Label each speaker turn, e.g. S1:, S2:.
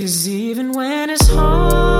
S1: Cause even when it's hard.